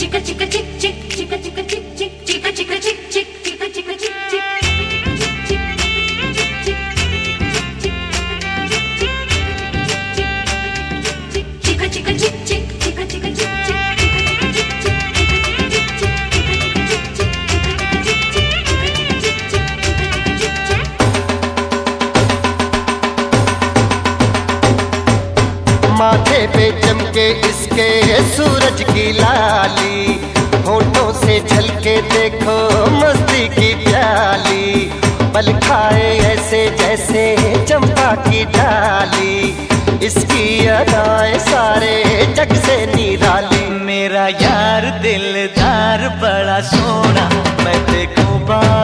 chick chick chick chick. माथे पे चमके इसके सूरज की लाली। होठों से झलके देखो मस्ती की प्याली। बल खाए ऐसे जैसे चंपा की डाली। इसकी अदाएँ सारे जग से निराली। मेरा यार दिलदार, बड़ा सोना, मैं देखूँ बार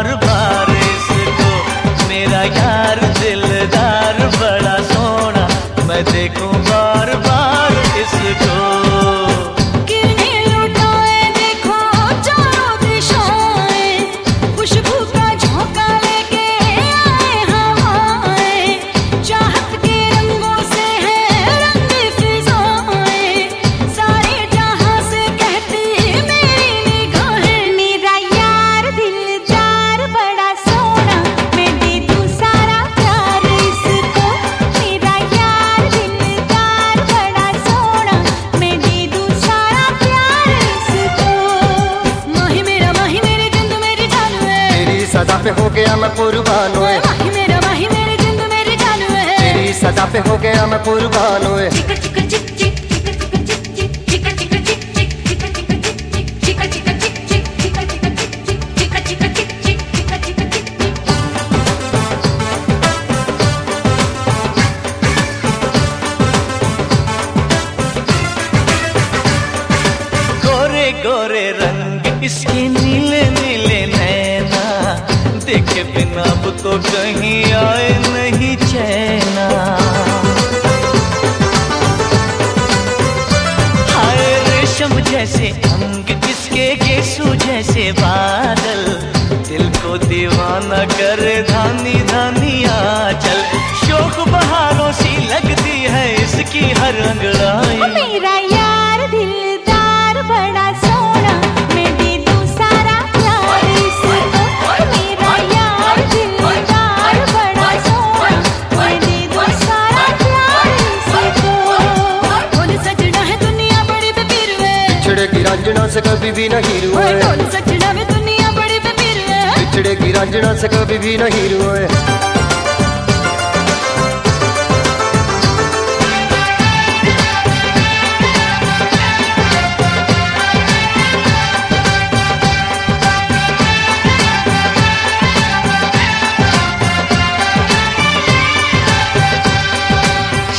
हो कुर्बान हुए मेरा माही मेरे जिंद मेरी जान है तेरी सदा पे हो गया मैं कुर्बान हुए गोरे गोरे रंग इसके नीले देखे बिना अब तो कहीं आए नहीं चैना। हाय रेशम जैसे अंग इसके गेसू जैसे बादल। दिल को दीवाना करे धानी धानी आचल। शोक बहारों सी लगती है इसकी हर अंगड़ाई कभी भी नहीं रुए। दुनिया बड़ी है। बिछड़े की रंजना से कभी भी नहीं रुए।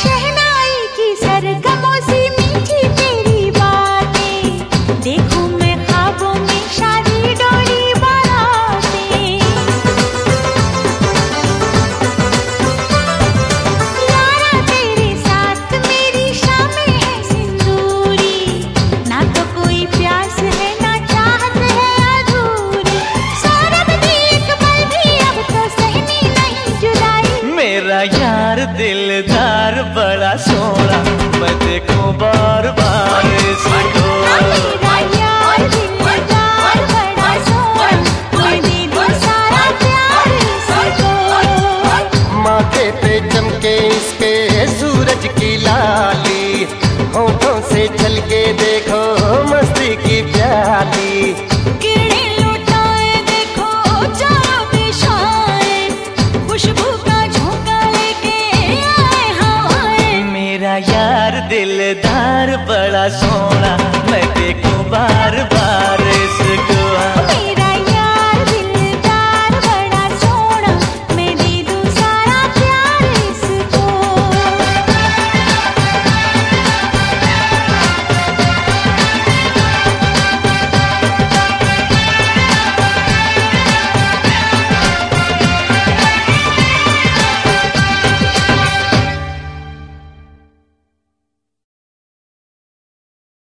शहनाई की सरगमों से मीठी तेरी बातें। देखूँ बड़ा सोना मैं देखूँ बार बार।